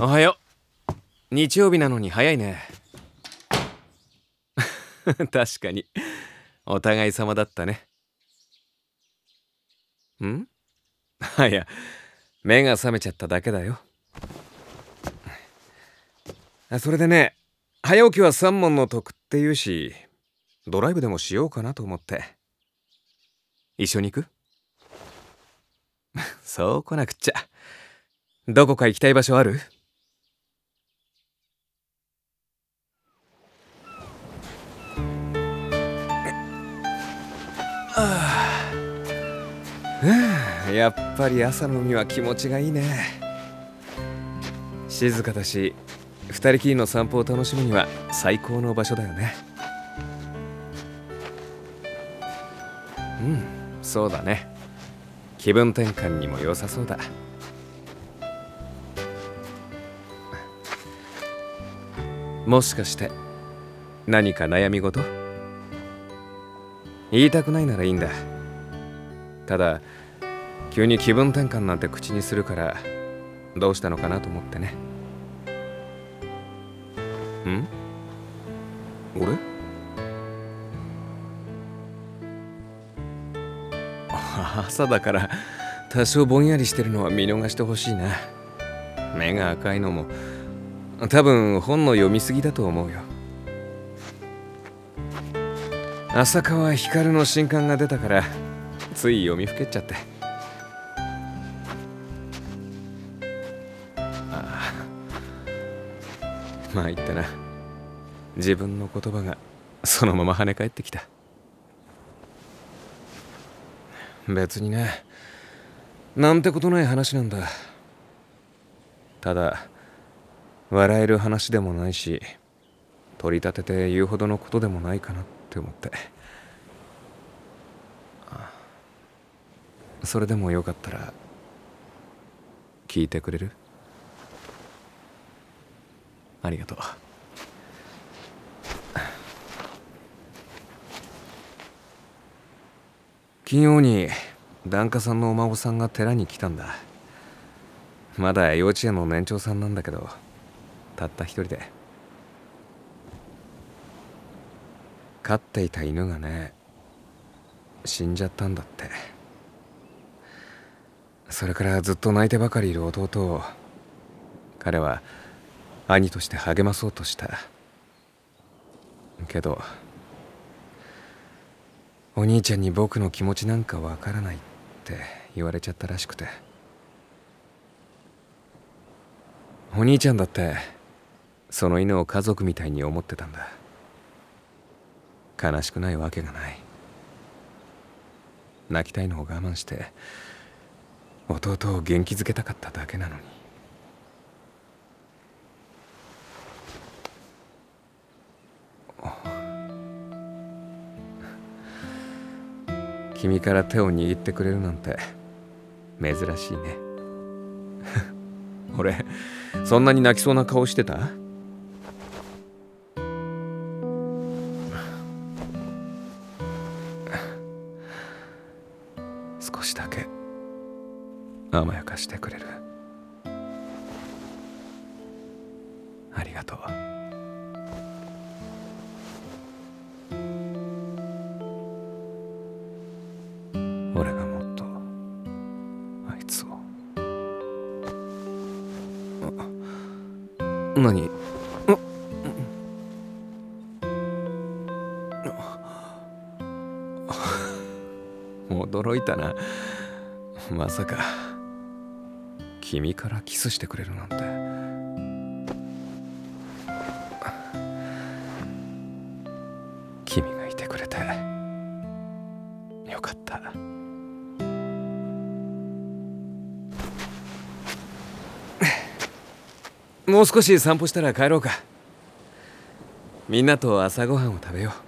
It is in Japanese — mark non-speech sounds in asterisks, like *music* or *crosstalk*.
おはよう。日曜日なのに早いね。*laughs* 確かに。お互い様だったね。ん？あ *laughs* いや目が覚めちゃっただけだよ。それでね早起きは三問の得って言うしドライブでもしようかなと思って。一緒に行く？*laughs* そう来なくっちゃ。どこか行きたい場所ある？あ *sighs* あやっぱり朝の海は気持ちがいいね。静かだし二人きりの散歩を楽しむには最高の場所だよね。うんそうだね。気分転換にも良さそうだ。もしかして何か悩み事？言いたくないならいいんだ。ただ急に気分転換なんて口にするからどうしたのかなと思ってね。ん？俺？*laughs* 朝だから多少ぼんやりしてるのは見逃してほしいな。目が赤いのも多分本の読みすぎだと思うよ。浅川光の新刊が出たからつい読みふけっちゃって。ああ。まあ言ったな。自分の言葉がそのまま跳ね返ってきた。別にね。なんてことない話なんだ。ただ笑える話でもないし取り立てて言うほどのことでもないかな。ってって思って。それでもよかったら聞いてくれる？ありがとう。金曜に檀家さんのお孫さんが寺に来たんだ。まだ幼稚園の年長さんなんだけどたった一人で。飼っていた犬がね死んじゃったんだって。それからずっと泣いてばかりいる弟を彼は兄として励まそうとした。けどお兄ちゃんに僕の気持ちなんかわからないって言われちゃったらしくて。お兄ちゃんだってその犬を家族みたいに思ってたんだ。悲しくないわけがない。泣きたいのを我慢して弟を元気づけたかっただけなのに。君から手を握ってくれるなんて珍しいね。*laughs* 俺そんなに泣きそうな顔してた？少しだけ。甘やかしてくれる。ありがとう。俺がもっとあいつを。あ何？驚いたな。まさか君からキスしてくれるなんて。君がいてくれてよかった。もう少し散歩したら帰ろうか。みんなと朝ごはんを食べよう。